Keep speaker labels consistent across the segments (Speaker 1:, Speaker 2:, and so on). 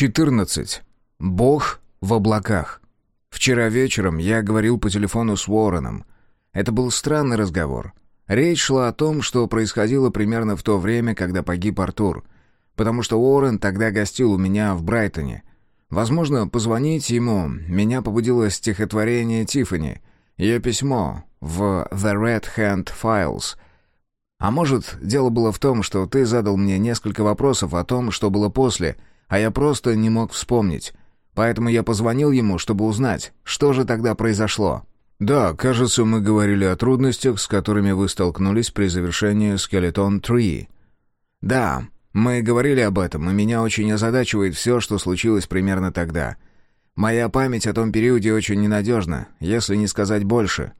Speaker 1: 14. Бог в облаках. Вчера вечером я говорил по телефону с Уорреном. Это был странный разговор. Речь шла о том, что происходило примерно в то время, когда погиб Артур. Потому что Уоррен тогда гостил у меня в Брайтоне. Возможно, позвонить ему меня побудило стихотворение Тиффани, ее письмо в The Red Hand Files. А может, дело было в том, что ты задал мне несколько вопросов о том, что было после — а я просто не мог вспомнить. Поэтому я позвонил ему, чтобы узнать, что же тогда произошло. «Да, кажется, мы говорили о трудностях, с которыми вы столкнулись при завершении «Скелетон 3». «Да, мы говорили об этом, и меня очень озадачивает все, что случилось примерно тогда. Моя память о том периоде очень ненадежна, если не сказать больше».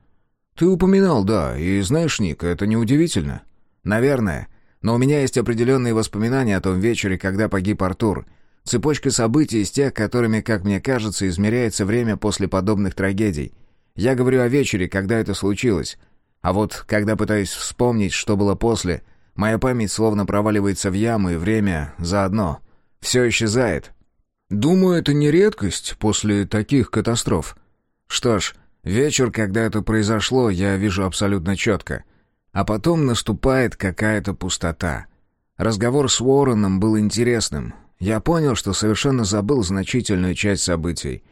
Speaker 1: «Ты упоминал, да, и знаешь, Ник, это неудивительно». «Наверное, но у меня есть определенные воспоминания о том вечере, когда погиб Артур». Цепочка событий из тех, которыми, как мне кажется, измеряется время после подобных трагедий. Я говорю о вечере, когда это случилось. А вот, когда пытаюсь вспомнить, что было после, моя память словно проваливается в яму, и время заодно. Все исчезает. Думаю, это не редкость после таких катастроф. Что ж, вечер, когда это произошло, я вижу абсолютно четко. А потом наступает какая-то пустота. Разговор с Уорреном был интересным, я понял, что совершенно забыл значительную часть событий.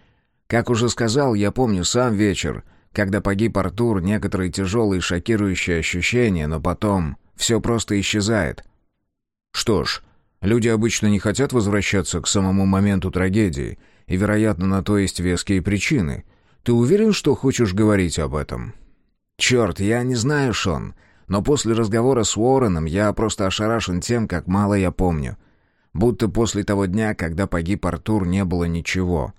Speaker 1: Как уже сказал, я помню сам вечер, когда погиб Артур, некоторые тяжелые шокирующие ощущения, но потом все просто исчезает. Что ж, люди обычно не хотят возвращаться к самому моменту трагедии, и, вероятно, на то есть веские причины. Ты уверен, что хочешь говорить об этом? Черт, я не знаю, Шон, но после разговора с Уорреном я просто ошарашен тем, как мало я помню — Будто после того дня, когда погиб Артур, не было ничего.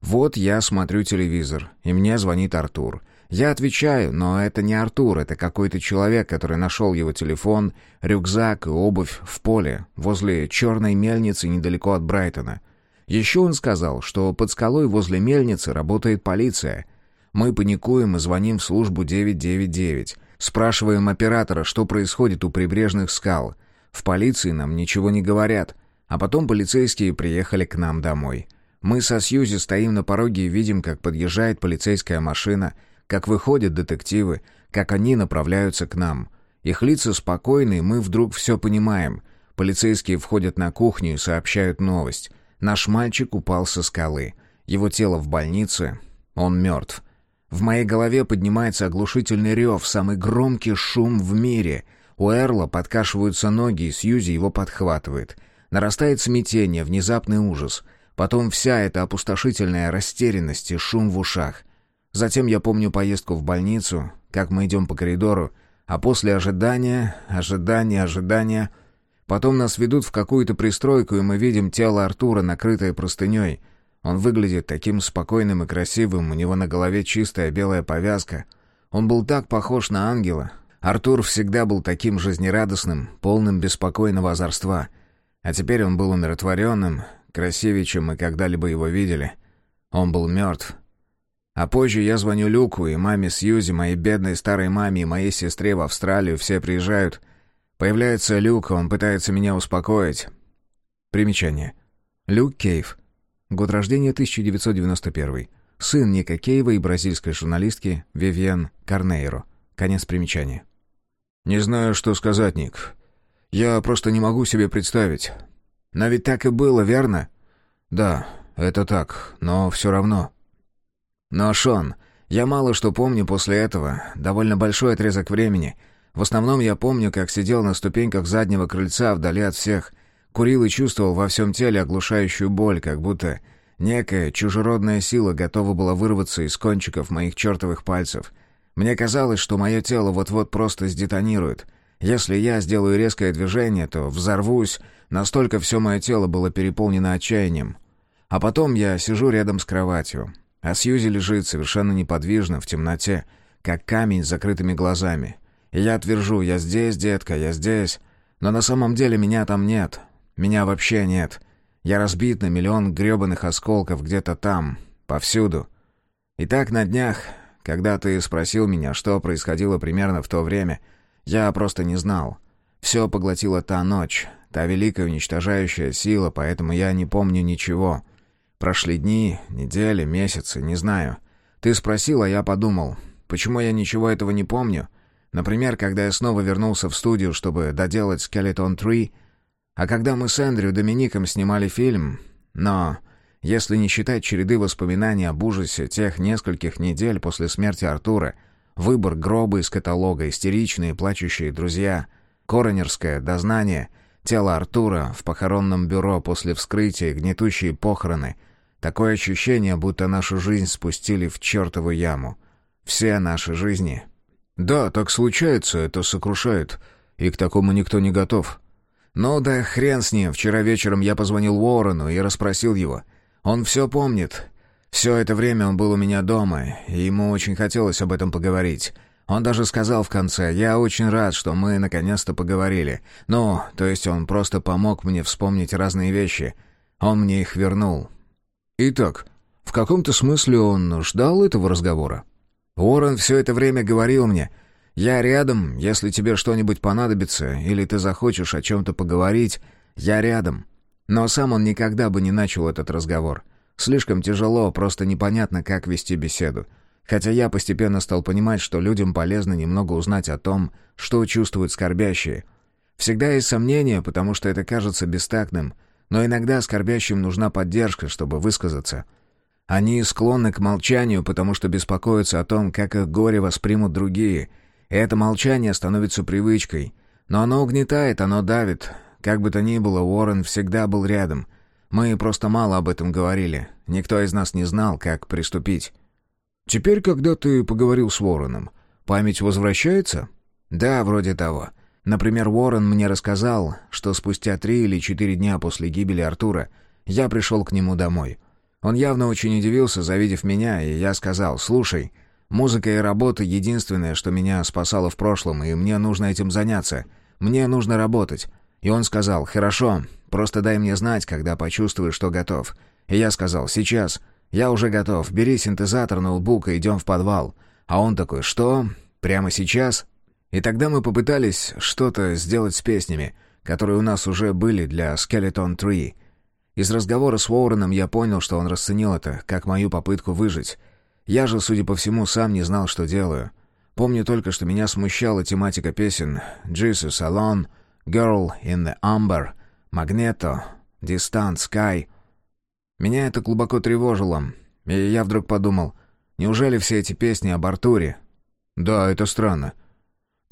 Speaker 1: Вот я смотрю телевизор, и мне звонит Артур. Я отвечаю, но это не Артур, это какой-то человек, который нашел его телефон, рюкзак и обувь в поле, возле черной мельницы недалеко от Брайтона. Еще он сказал, что под скалой возле мельницы работает полиция. Мы паникуем и звоним в службу 999. Спрашиваем оператора, что происходит у прибрежных скал. В полиции нам ничего не говорят. А потом полицейские приехали к нам домой. Мы со Сьюзи стоим на пороге и видим, как подъезжает полицейская машина, как выходят детективы, как они направляются к нам. Их лица спокойны, и мы вдруг все понимаем. Полицейские входят на кухню и сообщают новость. Наш мальчик упал со скалы. Его тело в больнице. Он мертв. В моей голове поднимается оглушительный рев, самый громкий шум в мире. У Эрла подкашиваются ноги, и Сьюзи его подхватывает — Нарастает смятение, внезапный ужас. Потом вся эта опустошительная растерянность и шум в ушах. Затем я помню поездку в больницу, как мы идем по коридору, а после ожидания, ожидания, ожидания... Потом нас ведут в какую-то пристройку, и мы видим тело Артура, накрытое простыней. Он выглядит таким спокойным и красивым, у него на голове чистая белая повязка. Он был так похож на ангела. Артур всегда был таким жизнерадостным, полным беспокойного озорства — а теперь он был умиротворенным, красивее, чем мы когда-либо его видели. Он был мертв. А позже я звоню Люку и маме Сьюзи, моей бедной старой маме и моей сестре в Австралию, все приезжают. Появляется Люк, он пытается меня успокоить. Примечание. Люк Кейв. Год рождения 1991. Сын Ника Кейва и бразильской журналистки Вивьен Карнейро. Конец примечания. «Не знаю, что сказать, Ник. Я просто не могу себе представить. Но ведь так и было, верно? Да, это так, но все равно. Но, Шон, я мало что помню после этого, довольно большой отрезок времени. В основном я помню, как сидел на ступеньках заднего крыльца вдали от всех, курил и чувствовал во всем теле оглушающую боль, как будто некая чужеродная сила готова была вырваться из кончиков моих чертовых пальцев. Мне казалось, что мое тело вот-вот просто сдетонирует — если я сделаю резкое движение, то взорвусь, настолько все мое тело было переполнено отчаянием. А потом я сижу рядом с кроватью, а Сьюзи лежит совершенно неподвижно в темноте, как камень с закрытыми глазами. И я твержу, я здесь, детка, я здесь. Но на самом деле меня там нет. Меня вообще нет. Я разбит на миллион гребаных осколков где-то там, повсюду. И так на днях, когда ты спросил меня, что происходило примерно в то время — я просто не знал. Все поглотила та ночь, та великая уничтожающая сила, поэтому я не помню ничего. Прошли дни, недели, месяцы, не знаю. Ты спросил, а я подумал, почему я ничего этого не помню? Например, когда я снова вернулся в студию, чтобы доделать «Skeleton 3», а когда мы с Эндрю Домиником снимали фильм... Но, если не считать череды воспоминаний об ужасе тех нескольких недель после смерти Артура, выбор гроба из каталога, истеричные плачущие друзья, коронерское дознание, тело Артура в похоронном бюро после вскрытия, гнетущие похороны — Такое ощущение, будто нашу жизнь спустили в чертову яму. Все наши жизни. Да, так случается, это сокрушает. И к такому никто не готов. Ну да хрен с ним. Вчера вечером я позвонил Уоррену и расспросил его. Он все помнит. Все это время он был у меня дома, и ему очень хотелось об этом поговорить. Он даже сказал в конце, «Я очень рад, что мы наконец-то поговорили». Ну, то есть он просто помог мне вспомнить разные вещи. Он мне их вернул. Итак, в каком-то смысле он ждал этого разговора. Уоррен все это время говорил мне, «Я рядом, если тебе что-нибудь понадобится, или ты захочешь о чем-то поговорить, я рядом». Но сам он никогда бы не начал этот разговор. Слишком тяжело, просто непонятно, как вести беседу. Хотя я постепенно стал понимать, что людям полезно немного узнать о том, что чувствуют скорбящие. Всегда есть сомнения, потому что это кажется бестактным, но иногда скорбящим нужна поддержка, чтобы высказаться. Они склонны к молчанию, потому что беспокоятся о том, как их горе воспримут другие. И это молчание становится привычкой. Но оно угнетает, оно давит. Как бы то ни было, Уоррен всегда был рядом. Мы просто мало об этом говорили. Никто из нас не знал, как приступить. «Теперь, когда ты поговорил с Уорреном, память возвращается?» «Да, вроде того. Например, Уоррен мне рассказал, что спустя три или четыре дня после гибели Артура я пришел к нему домой. Он явно очень удивился, завидев меня, и я сказал, «Слушай, музыка и работа — единственное, что меня спасало в прошлом, и мне нужно этим заняться. Мне нужно работать». И он сказал, «Хорошо, просто дай мне знать, когда почувствуешь, что готов». И я сказал, «Сейчас. Я уже готов. Бери синтезатор, ноутбук и идем в подвал». А он такой, «Что? Прямо сейчас?» И тогда мы попытались что-то сделать с песнями, которые у нас уже были для Skeleton 3. Из разговора с Уорреном я понял, что он расценил это, как мою попытку выжить. Я же, судя по всему, сам не знал, что делаю. Помню только, что меня смущала тематика песен «Jesus Alone», «Girl in the Amber», «Magneto», «Distant Sky». Меня это глубоко тревожило, и я вдруг подумал, неужели все эти песни об Артуре? Да, это странно.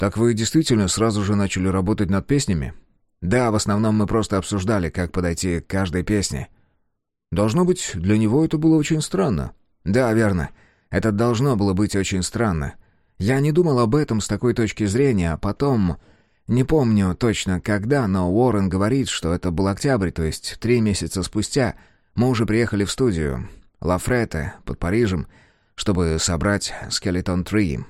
Speaker 1: «Так вы действительно сразу же начали работать над песнями?» «Да, в основном мы просто обсуждали, как подойти к каждой песне». «Должно быть, для него это было очень странно». «Да, верно. Это должно было быть очень странно. Я не думал об этом с такой точки зрения, а потом... Не помню точно когда, но Уоррен говорит, что это был октябрь, то есть три месяца спустя. Мы уже приехали в студию Лафрете под Парижем, чтобы собрать «Скелетон 3».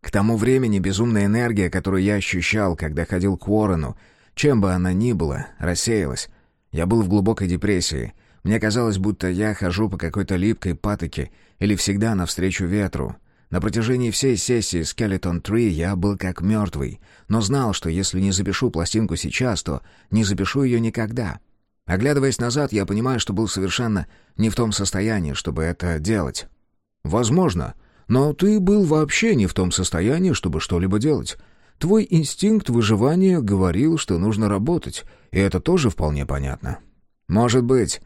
Speaker 1: К тому времени безумная энергия, которую я ощущал, когда ходил к Уоррену, чем бы она ни была, рассеялась. Я был в глубокой депрессии. Мне казалось, будто я хожу по какой-то липкой патоке или всегда навстречу ветру. На протяжении всей сессии Skeleton 3 я был как мертвый, но знал, что если не запишу пластинку сейчас, то не запишу ее никогда. Оглядываясь назад, я понимаю, что был совершенно не в том состоянии, чтобы это делать. «Возможно», но ты был вообще не в том состоянии, чтобы что-либо делать. Твой инстинкт выживания говорил, что нужно работать, и это тоже вполне понятно. Может быть.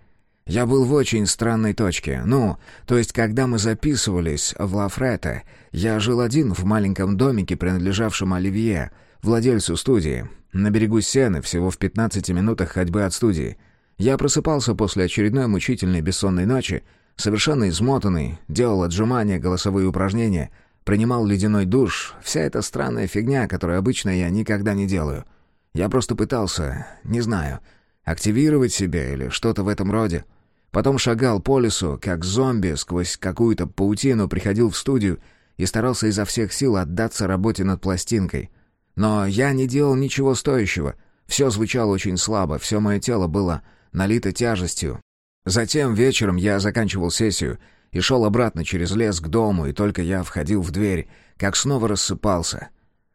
Speaker 1: Я был в очень странной точке. Ну, то есть, когда мы записывались в Лафрете, я жил один в маленьком домике, принадлежавшем Оливье, владельцу студии, на берегу Сены, всего в 15 минутах ходьбы от студии. Я просыпался после очередной мучительной бессонной ночи, Совершенно измотанный, делал отжимания, голосовые упражнения, принимал ледяной душ. Вся эта странная фигня, которую обычно я никогда не делаю. Я просто пытался, не знаю, активировать себя или что-то в этом роде. Потом шагал по лесу, как зомби, сквозь какую-то паутину приходил в студию и старался изо всех сил отдаться работе над пластинкой. Но я не делал ничего стоящего. Все звучало очень слабо, все мое тело было налито тяжестью. Затем вечером я заканчивал сессию и шел обратно через лес к дому, и только я входил в дверь, как снова рассыпался.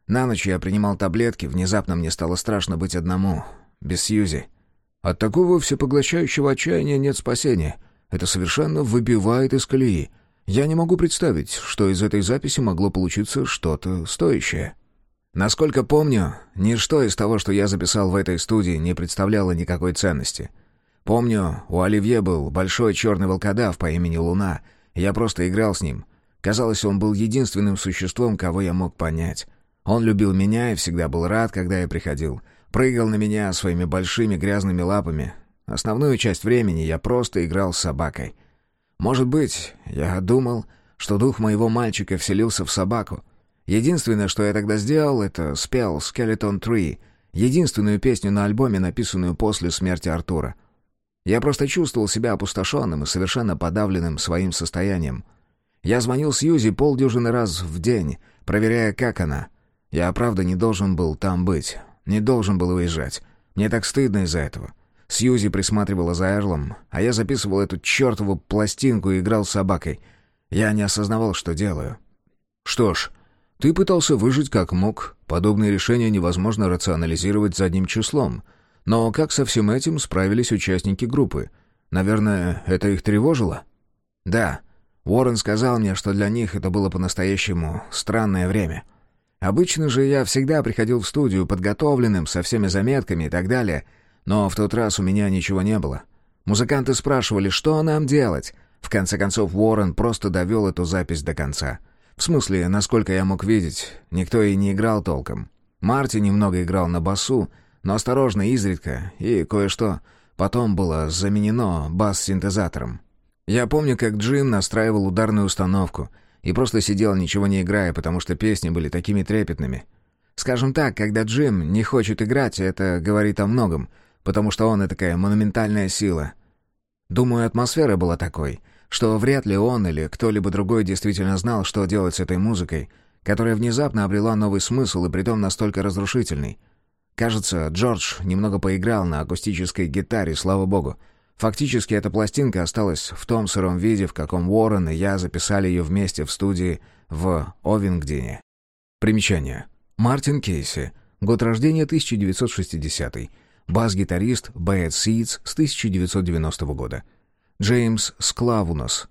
Speaker 1: На ночь я принимал таблетки, внезапно мне стало страшно быть одному. без Сьюзи. От такого всепоглощающего отчаяния нет спасения. Это совершенно выбивает из колеи. Я не могу представить, что из этой записи могло получиться что-то стоящее. Насколько помню, ничто из того, что я записал в этой студии, не представляло никакой ценности. Помню, у Оливье был большой черный волкодав по имени Луна. Я просто играл с ним. Казалось, он был единственным существом, кого я мог понять. Он любил меня и всегда был рад, когда я приходил. Прыгал на меня своими большими грязными лапами. Основную часть времени я просто играл с собакой. Может быть, я думал, что дух моего мальчика вселился в собаку — Единственное, что я тогда сделал, это спел «Skeleton Tree», единственную песню на альбоме, написанную после смерти Артура. Я просто чувствовал себя опустошенным и совершенно подавленным своим состоянием. Я звонил Сьюзи полдюжины раз в день, проверяя, как она. Я, правда, не должен был там быть, не должен был уезжать. Мне так стыдно из-за этого. Сьюзи присматривала за Эрлом, а я записывал эту чертову пластинку и играл с собакой. Я не осознавал, что делаю. Что ж, ты пытался выжить как мог. Подобные решения невозможно рационализировать задним числом. Но как со всем этим справились участники группы? Наверное, это их тревожило? Да. Уоррен сказал мне, что для них это было по-настоящему странное время. Обычно же я всегда приходил в студию подготовленным, со всеми заметками и так далее, но в тот раз у меня ничего не было. Музыканты спрашивали, что нам делать. В конце концов, Уоррен просто довел эту запись до конца — в смысле, насколько я мог видеть, никто и не играл толком. Марти немного играл на басу, но осторожно, изредка, и кое-что потом было заменено бас-синтезатором. Я помню, как Джим настраивал ударную установку и просто сидел, ничего не играя, потому что песни были такими трепетными. Скажем так, когда Джим не хочет играть, это говорит о многом, потому что он и такая монументальная сила. Думаю, атмосфера была такой — что вряд ли он или кто-либо другой действительно знал, что делать с этой музыкой, которая внезапно обрела новый смысл и притом настолько разрушительный. Кажется, Джордж немного поиграл на акустической гитаре, слава богу. Фактически эта пластинка осталась в том сыром виде, в каком Уоррен и я записали ее вместе в студии в Овингдене. Примечание. Мартин Кейси. Год рождения 1960 Бас-гитарист Bad Seeds с 1990 года. Джеймс Склавунос.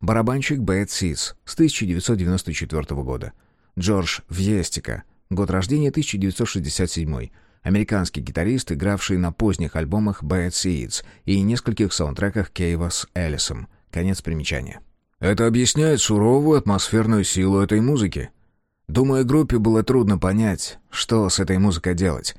Speaker 1: Барабанщик Бэт Ситс с 1994 года. Джордж Вьестика. Год рождения 1967. Американский гитарист, игравший на поздних альбомах Bad Seeds и нескольких саундтреках Кейва с Эллисом. Конец примечания. Это объясняет суровую атмосферную силу этой музыки. Думаю, группе было трудно понять, что с этой музыкой делать.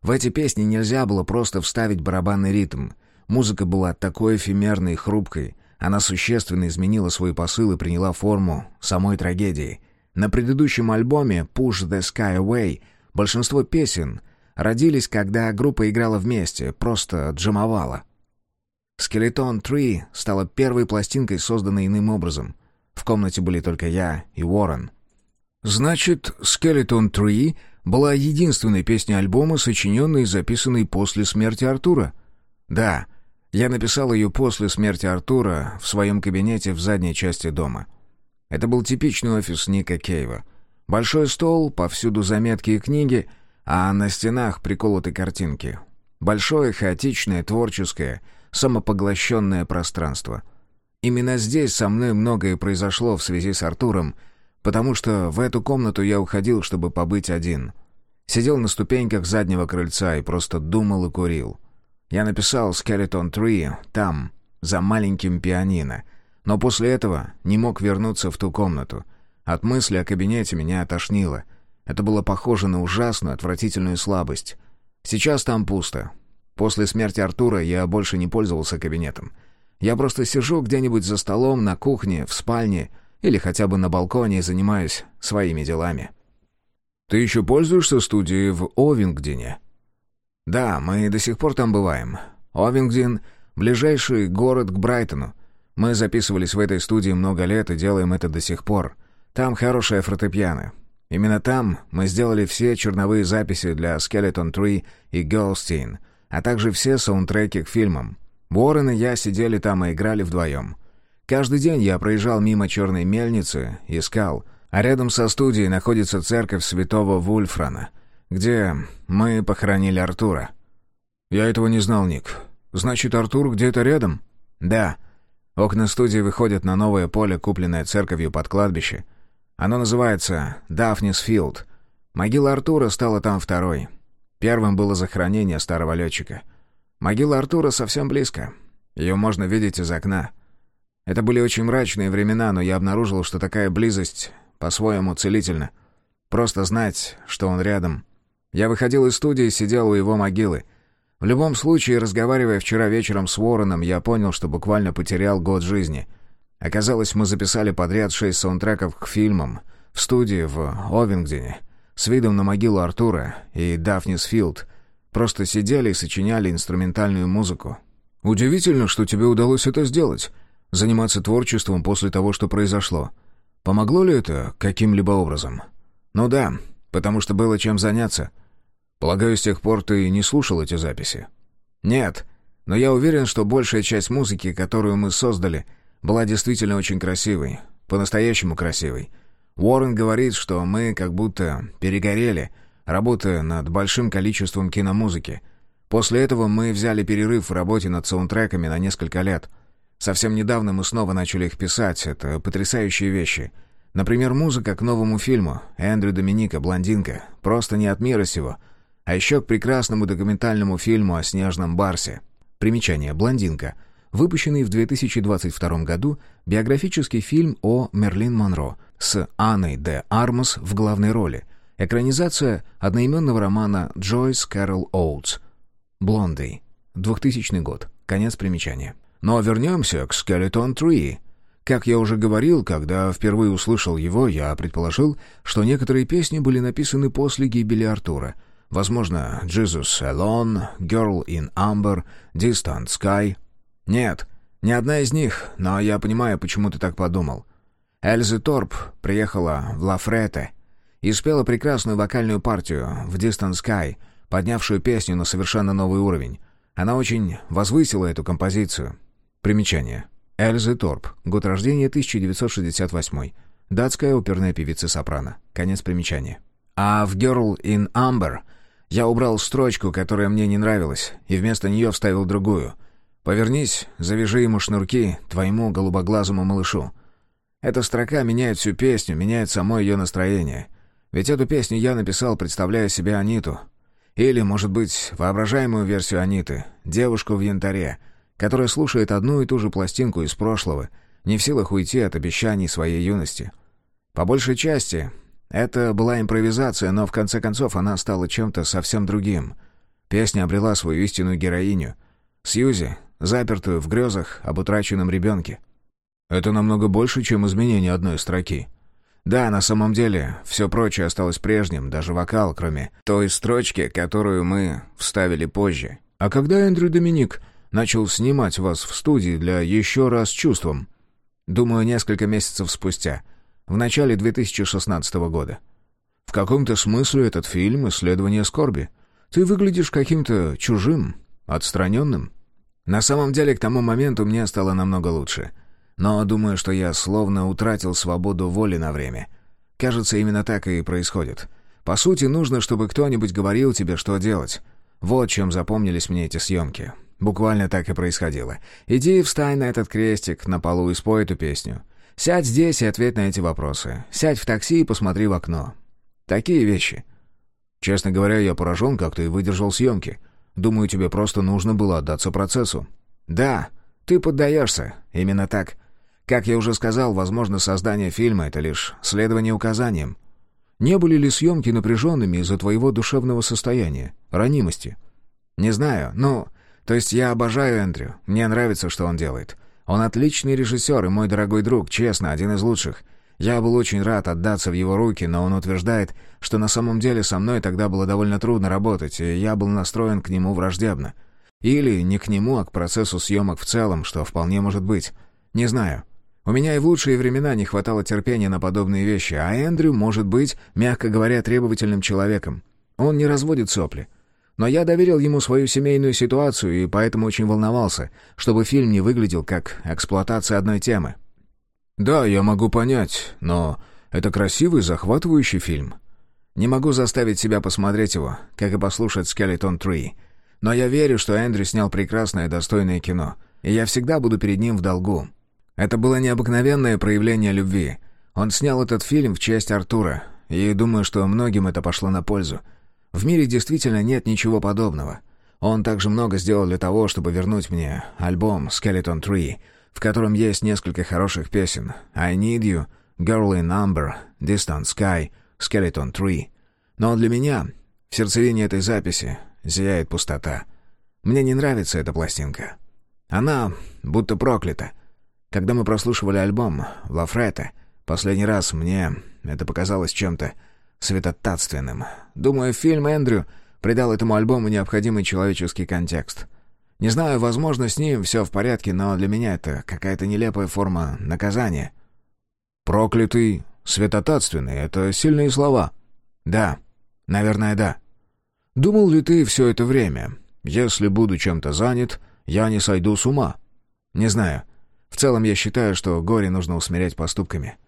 Speaker 1: В эти песни нельзя было просто вставить барабанный ритм. Музыка была такой эфемерной и хрупкой. Она существенно изменила свой посыл и приняла форму самой трагедии. На предыдущем альбоме «Push the Sky Away» большинство песен родились, когда группа играла вместе, просто джамовала. «Skeleton Tree» стала первой пластинкой, созданной иным образом. В комнате были только я и Уоррен. Значит, «Skeleton Tree» была единственной песней альбома, сочиненной и записанной после смерти Артура? Да, я написал ее после смерти Артура в своем кабинете в задней части дома. Это был типичный офис Ника Кейва. Большой стол, повсюду заметки и книги, а на стенах приколоты картинки. Большое, хаотичное, творческое, самопоглощенное пространство. Именно здесь со мной многое произошло в связи с Артуром, потому что в эту комнату я уходил, чтобы побыть один. Сидел на ступеньках заднего крыльца и просто думал и курил. Я написал «Skeleton Tree» там, за маленьким пианино, но после этого не мог вернуться в ту комнату. От мысли о кабинете меня отошнило. Это было похоже на ужасную, отвратительную слабость. Сейчас там пусто. После смерти Артура я больше не пользовался кабинетом. Я просто сижу где-нибудь за столом, на кухне, в спальне или хотя бы на балконе и занимаюсь своими делами. «Ты еще пользуешься студией в Овингдене?» «Да, мы до сих пор там бываем. Овингдин — ближайший город к Брайтону. Мы записывались в этой студии много лет и делаем это до сих пор. Там хорошая фортепиано. Именно там мы сделали все черновые записи для Skeleton Tree и Girlstein, а также все саундтреки к фильмам. Уоррен и я сидели там и играли вдвоем. Каждый день я проезжал мимо черной мельницы, искал, а рядом со студией находится церковь святого Вульфрана — где мы похоронили Артура. «Я этого не знал, Ник. Значит, Артур где-то рядом?» «Да. Окна студии выходят на новое поле, купленное церковью под кладбище. Оно называется Дафнис Филд. Могила Артура стала там второй. Первым было захоронение старого летчика. Могила Артура совсем близко. Ее можно видеть из окна. Это были очень мрачные времена, но я обнаружил, что такая близость по-своему целительна. Просто знать, что он рядом. Я выходил из студии и сидел у его могилы. В любом случае, разговаривая вчера вечером с Вороном, я понял, что буквально потерял год жизни. Оказалось, мы записали подряд шесть саундтреков к фильмам в студии в Овингдене с видом на могилу Артура и Дафнис Филд. Просто сидели и сочиняли инструментальную музыку. «Удивительно, что тебе удалось это сделать. Заниматься творчеством после того, что произошло. Помогло ли это каким-либо образом?» «Ну да, потому что было чем заняться. Полагаю, с тех пор ты не слушал эти записи?» «Нет, но я уверен, что большая часть музыки, которую мы создали, была действительно очень красивой, по-настоящему красивой. Уоррен говорит, что мы как будто перегорели, работая над большим количеством киномузыки. После этого мы взяли перерыв в работе над саундтреками на несколько лет. Совсем недавно мы снова начали их писать, это потрясающие вещи — Например, музыка к новому фильму «Эндрю Доминика. Блондинка». Просто не от мира сего. А еще к прекрасному документальному фильму о снежном барсе. Примечание «Блондинка». Выпущенный в 2022 году биографический фильм о Мерлин Монро с Анной де Армас в главной роли. Экранизация одноименного романа Джойс Кэрол Оутс «Блонди». 2000 год. Конец примечания. Но вернемся к «Skeleton Tree». Как я уже говорил, когда впервые услышал его, я предположил, что некоторые песни были написаны после гибели Артура. Возможно, «Jesus Alone», «Girl in Amber», «Distant Sky». Нет, ни одна из них, но я понимаю, почему ты так подумал. Эльза Торп приехала в Лафрете и спела прекрасную вокальную партию в «Distant Sky», поднявшую песню на совершенно новый уровень. Она очень возвысила эту композицию. Примечание. Эльзы Торп. Год рождения 1968. Датская оперная певица-сопрано. Конец примечания. А в «Girl in Amber» я убрал строчку, которая мне не нравилась, и вместо нее вставил другую. «Повернись, завяжи ему шнурки, твоему голубоглазому малышу». Эта строка меняет всю песню, меняет само ее настроение. Ведь эту песню я написал, представляя себе Аниту. Или, может быть, воображаемую версию Аниты, девушку в янтаре — которая слушает одну и ту же пластинку из прошлого, не в силах уйти от обещаний своей юности. По большей части, это была импровизация, но в конце концов она стала чем-то совсем другим. Песня обрела свою истинную героиню. Сьюзи, запертую в грезах об утраченном ребенке. Это намного больше, чем изменение одной строки. Да, на самом деле, все прочее осталось прежним, даже вокал, кроме той строчки, которую мы вставили позже. А когда Эндрю Доминик начал снимать вас в студии для «Еще раз чувством». Думаю, несколько месяцев спустя, в начале 2016 года. В каком-то смысле этот фильм — исследование скорби. Ты выглядишь каким-то чужим, отстраненным. На самом деле, к тому моменту мне стало намного лучше. Но думаю, что я словно утратил свободу воли на время. Кажется, именно так и происходит. По сути, нужно, чтобы кто-нибудь говорил тебе, что делать. Вот чем запомнились мне эти съемки. Буквально так и происходило. Иди встань на этот крестик на полу и спой эту песню. Сядь здесь и ответь на эти вопросы. Сядь в такси и посмотри в окно. Такие вещи. Честно говоря, я поражен, как ты выдержал съемки. Думаю, тебе просто нужно было отдаться процессу. Да, ты поддаешься. Именно так. Как я уже сказал, возможно, создание фильма — это лишь следование указаниям. Не были ли съемки напряженными из-за твоего душевного состояния, ранимости? Не знаю, но то есть я обожаю Эндрю. Мне нравится, что он делает. Он отличный режиссер и мой дорогой друг, честно, один из лучших. Я был очень рад отдаться в его руки, но он утверждает, что на самом деле со мной тогда было довольно трудно работать, и я был настроен к нему враждебно. Или не к нему, а к процессу съемок в целом, что вполне может быть. Не знаю. У меня и в лучшие времена не хватало терпения на подобные вещи, а Эндрю может быть, мягко говоря, требовательным человеком. Он не разводит сопли. Но я доверил ему свою семейную ситуацию и поэтому очень волновался, чтобы фильм не выглядел как эксплуатация одной темы. «Да, я могу понять, но это красивый, захватывающий фильм. Не могу заставить себя посмотреть его, как и послушать «Skeleton Tree». Но я верю, что Эндрю снял прекрасное достойное кино, и я всегда буду перед ним в долгу. Это было необыкновенное проявление любви. Он снял этот фильм в честь Артура, и думаю, что многим это пошло на пользу. В мире действительно нет ничего подобного. Он также много сделал для того, чтобы вернуть мне альбом «Skeleton Tree», в котором есть несколько хороших песен «I Need You», «Girl in Number», «Distant Sky», «Skeleton Tree». Но для меня, в сердцевине этой записи, зияет пустота. Мне не нравится эта пластинка. Она будто проклята. Когда мы прослушивали альбом «Лафрета», последний раз мне это показалось чем-то святотатственным. Думаю, фильм Эндрю придал этому альбому необходимый человеческий контекст. Не знаю, возможно, с ним все в порядке, но для меня это какая-то нелепая форма наказания.
Speaker 2: «Проклятый, святотатственный — это сильные слова».
Speaker 1: «Да, наверное, да».
Speaker 2: «Думал ли ты все это время? Если буду чем-то занят, я не сойду с ума».
Speaker 1: «Не знаю. В целом я считаю, что горе нужно усмирять поступками.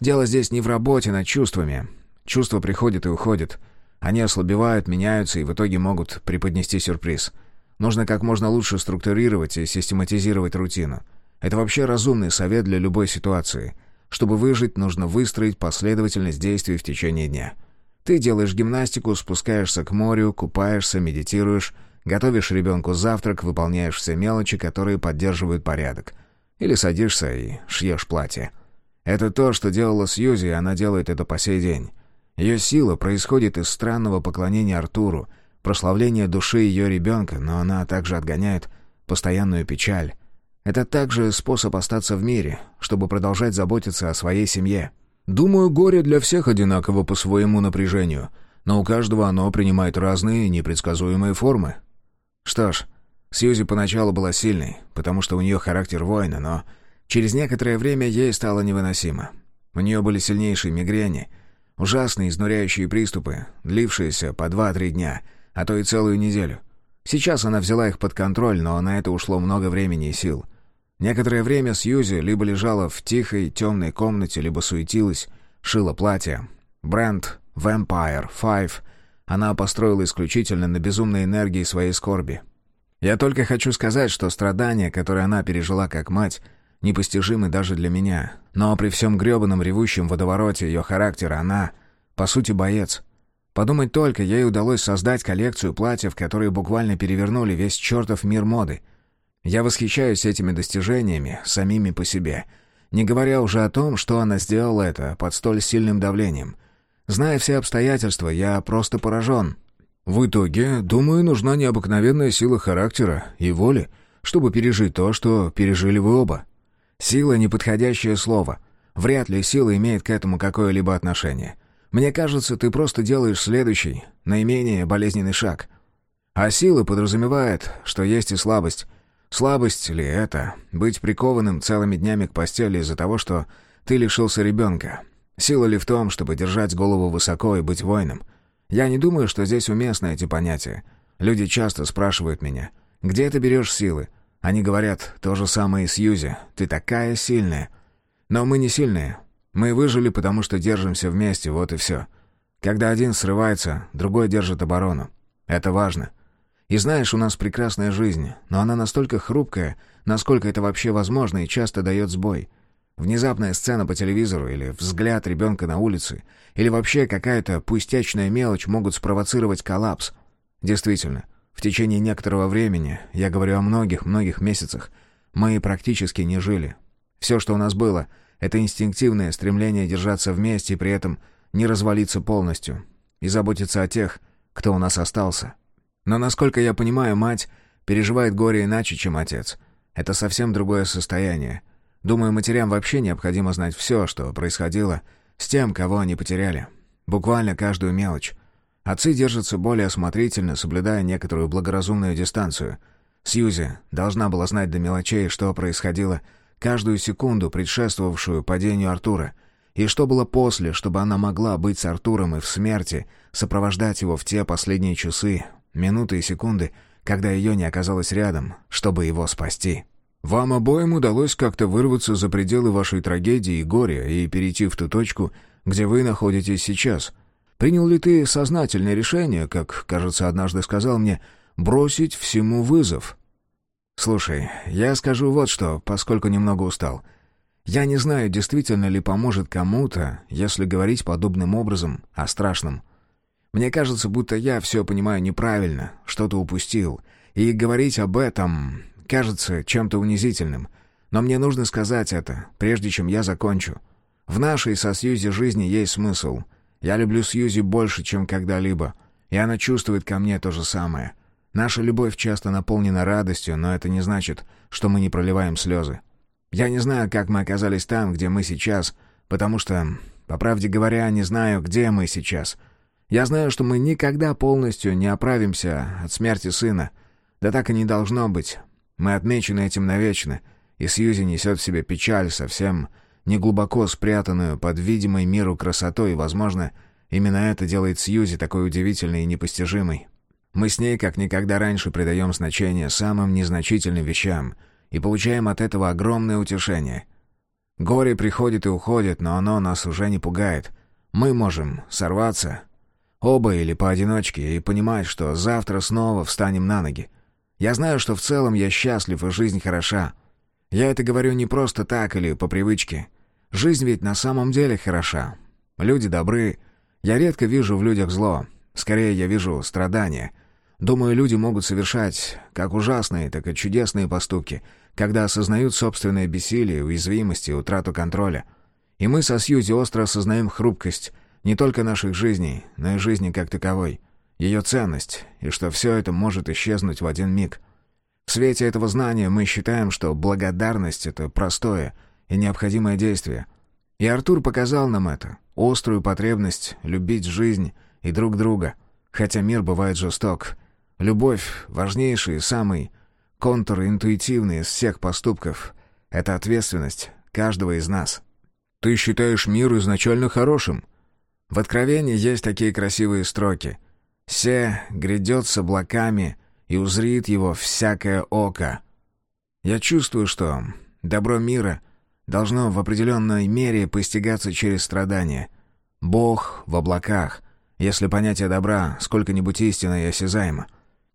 Speaker 1: Дело здесь не в работе над чувствами. Чувства приходят и уходят. Они ослабевают, меняются и в итоге могут преподнести сюрприз. Нужно как можно лучше структурировать и систематизировать рутину. Это вообще разумный совет для любой ситуации. Чтобы выжить, нужно выстроить последовательность действий в течение дня. Ты делаешь гимнастику, спускаешься к морю, купаешься, медитируешь, готовишь ребенку завтрак, выполняешь все мелочи, которые поддерживают порядок — или садишься и шьешь платье. Это то, что делала Сьюзи, и она делает это по сей день. Ее сила происходит из странного поклонения Артуру, прославления души ее ребенка, но она также отгоняет постоянную печаль. Это также способ остаться в мире, чтобы продолжать заботиться о своей семье.
Speaker 2: Думаю, горе для всех одинаково по своему напряжению, но у каждого оно принимает разные непредсказуемые формы.
Speaker 1: Что ж, Сьюзи поначалу была сильной, потому что у нее характер воина, но через некоторое время ей стало невыносимо. У нее были сильнейшие мигрени, ужасные изнуряющие приступы, длившиеся по два-три дня, а то и целую неделю. Сейчас она взяла их под контроль, но на это ушло много времени и сил. Некоторое время Сьюзи либо лежала в тихой темной комнате, либо суетилась, шила платье. Бренд Vampire Five она построила исключительно на безумной энергии своей скорби. Я только хочу сказать, что страдания, которые она пережила как мать, непостижимы даже для меня. Но при всем грёбаном ревущем водовороте ее характера она, по сути, боец. Подумать только, ей удалось создать коллекцию платьев, которые буквально перевернули весь чертов мир моды. Я восхищаюсь этими достижениями, самими по себе. Не говоря уже о том, что она сделала это под столь сильным давлением. Зная все обстоятельства, я просто поражен.
Speaker 2: В итоге, думаю, нужна необыкновенная сила характера и воли, чтобы пережить то, что пережили вы оба.
Speaker 1: Сила — неподходящее слово. Вряд ли сила имеет к этому какое-либо отношение. Мне кажется, ты просто делаешь следующий, наименее болезненный шаг. А сила подразумевает, что есть и слабость. Слабость ли это? Быть прикованным целыми днями к постели из-за того, что ты лишился ребенка? Сила ли в том, чтобы держать голову высоко и быть воином? — я не думаю, что здесь уместны эти понятия. Люди часто спрашивают меня, где ты берешь силы? Они говорят то же самое и с Юзи. Ты такая сильная. Но мы не сильные. Мы выжили, потому что держимся вместе, вот и все. Когда один срывается, другой держит оборону. Это важно. И знаешь, у нас прекрасная жизнь, но она настолько хрупкая, насколько это вообще возможно, и часто дает сбой. Внезапная сцена по телевизору или взгляд ребенка на улице, или вообще какая-то пустячная мелочь могут спровоцировать коллапс. Действительно, в течение некоторого времени, я говорю о многих-многих месяцах, мы практически не жили. Все, что у нас было, это инстинктивное стремление держаться вместе и при этом не развалиться полностью и заботиться о тех, кто у нас остался. Но, насколько я понимаю, мать переживает горе иначе, чем отец. Это совсем другое состояние — Думаю, матерям вообще необходимо знать все, что происходило с тем, кого они потеряли. Буквально каждую мелочь. Отцы держатся более осмотрительно, соблюдая некоторую благоразумную дистанцию. Сьюзи должна была знать до мелочей, что происходило каждую секунду, предшествовавшую падению Артура, и что было после, чтобы она могла быть с Артуром и в смерти, сопровождать его в те последние часы, минуты и секунды, когда ее не оказалось рядом, чтобы его спасти.
Speaker 2: Вам обоим удалось как-то вырваться за пределы вашей трагедии и горя и перейти в ту точку, где вы находитесь сейчас. Принял ли ты сознательное решение, как, кажется, однажды сказал мне,
Speaker 1: бросить всему вызов. Слушай, я скажу вот что, поскольку немного устал. Я не знаю, действительно ли поможет кому-то, если говорить подобным образом о страшном. Мне кажется, будто я все понимаю неправильно, что-то упустил, и говорить об этом кажется чем-то унизительным. Но мне нужно сказать это, прежде чем я закончу. В нашей со Сьюзи жизни есть смысл. Я люблю Сьюзи больше, чем когда-либо, и она чувствует ко мне то же самое. Наша любовь часто наполнена радостью, но это не значит, что мы не проливаем слезы. Я не знаю, как мы оказались там, где мы сейчас, потому что, по правде говоря, не знаю, где мы сейчас. Я знаю, что мы никогда полностью не оправимся от смерти сына. Да так и не должно быть. Мы отмечены этим навечно, и Сьюзи несет в себе печаль совсем неглубоко спрятанную под видимой миру красотой, и, возможно, именно это делает Сьюзи такой удивительной и непостижимой. Мы с ней как никогда раньше придаем значение самым незначительным вещам и получаем от этого огромное утешение. Горе приходит и уходит, но оно нас уже не пугает. Мы можем сорваться, оба или поодиночке, и понимать, что завтра снова встанем на ноги. Я знаю, что в целом я счастлив, и жизнь хороша. Я это говорю не просто так или по привычке. Жизнь ведь на самом деле хороша. Люди добры. Я редко вижу в людях зло. Скорее, я вижу страдания. Думаю, люди могут совершать как ужасные, так и чудесные поступки, когда осознают собственное бессилие, уязвимость и утрату контроля. И мы со Сьюзи остро осознаем хрупкость не только наших жизней, но и жизни как таковой, ее ценность, и что все это может исчезнуть в один миг. В свете этого знания мы считаем, что благодарность — это простое — и необходимое действие. И Артур показал нам это, острую потребность любить жизнь и друг друга, хотя мир бывает жесток. Любовь, важнейший самый контринтуитивный из всех поступков, — это ответственность каждого из нас. «Ты считаешь мир изначально хорошим?» В Откровении есть такие красивые строки. «Се грядет с облаками, и узрит его всякое око». Я чувствую, что добро мира должно в определенной мере постигаться через страдания. Бог в облаках, если понятие добра сколько-нибудь истинно и осязаемо.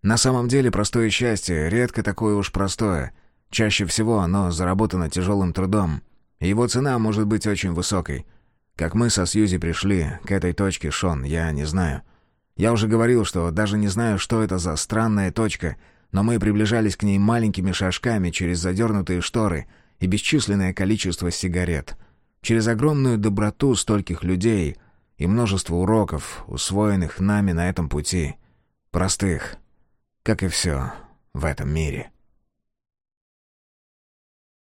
Speaker 1: На самом деле простое счастье редко такое уж простое. Чаще всего оно заработано тяжелым трудом. И его цена может быть очень высокой. Как мы со Сьюзи пришли к этой точке, Шон, я не знаю. Я уже говорил, что даже не знаю, что это за странная точка, но мы приближались к ней маленькими шажками через задернутые шторы — и бесчисленное количество сигарет, через огромную доброту стольких людей и множество уроков, усвоенных нами на этом пути, простых, как и все в этом мире.